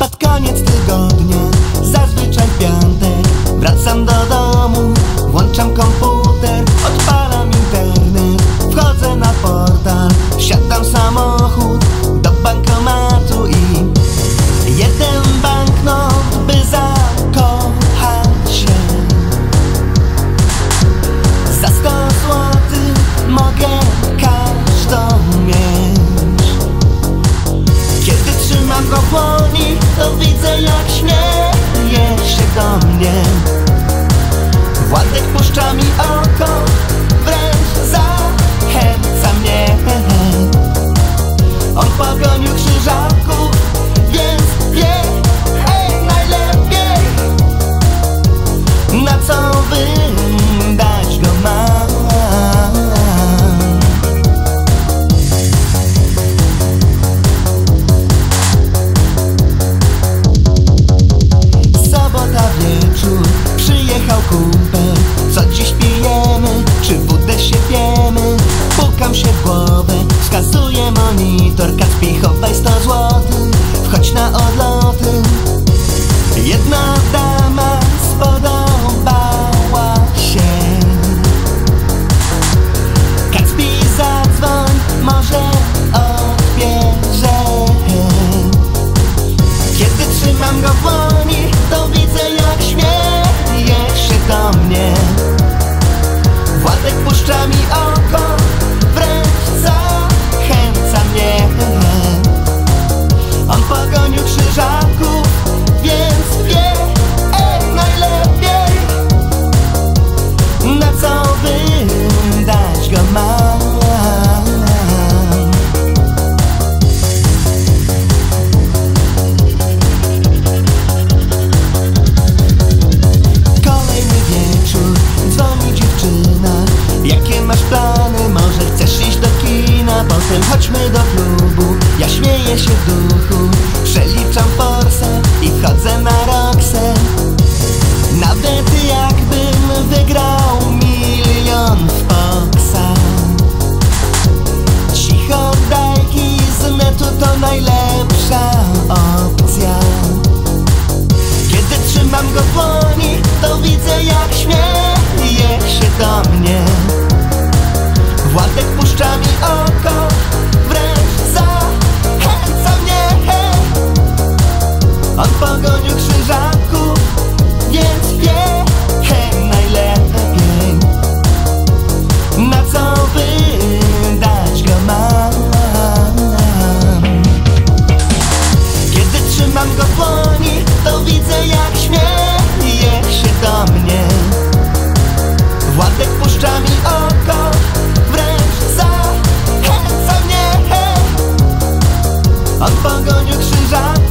Pod koniec tygodnia, zazwyczaj w piątek Wracam do domu, włączam komputer Odpalam to widzę jak śmieje się do mnie. Władek puszcza mi kumpel Co dziś pijemy, czy wódę się piemy? Pukam się w głowę, wskazuje monitor. Kacpichowaj 100 złotych, wchodź na odloty Może chcesz iść do kina? Potem chodźmy do klubu. Ja śmieję się w duchu Przeliczam forsę i wchodzę na roksę. Nawet jakbym wygrał milion w boksa Cicho dajki z netu to najlepsza opcja. Kiedy trzymam go w dłoni, to widzę jak śmieje się do mnie emotions on